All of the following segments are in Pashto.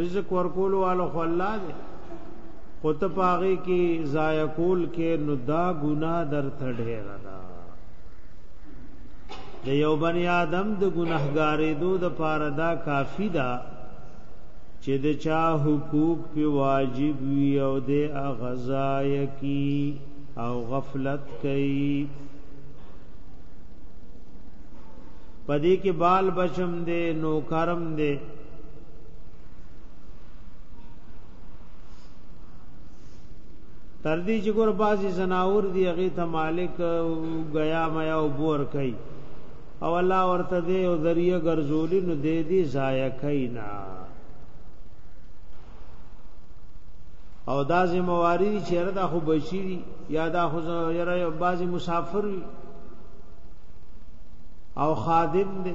رزق ورکول والو خو الله دی خو ته پاغي کې ضایع کول کې نو دا ګناه در تډهر ده د یو بنی آدم د ګناهګارې دو د پاره دا کافی ده چې د چا حقوق په واجب وي او د اغزای کی او غفلت کوي پدې کې بال بچم دې نو کرم دې تر دې چې ګور بازي زناور دی هغه ته مالک غیا میا او بور کوي او الله ورته دې او ذریعہ ګرځولې نو دې دې ضایع کینا او دا زمواري چې ردا خو بچی دي یا دا خو یره بازي مسافر وي او خادم دی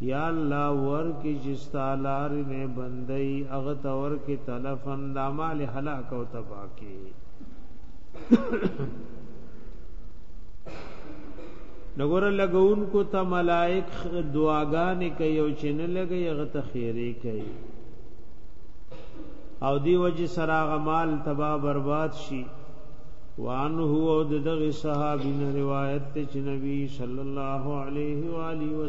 یا الله ورکی چې ستالار مې بندي اغه تور کې تلفن د مال هلاک او تبا کې نګور لګون کو ته ملائک دعاګانې کوي او چې نه لګي هغه ته خیره کوي او دی وجه سراغ مال تبا برباد شي وان هو د دغه صحابین روایت چې نبی صلی الله علیه و علیه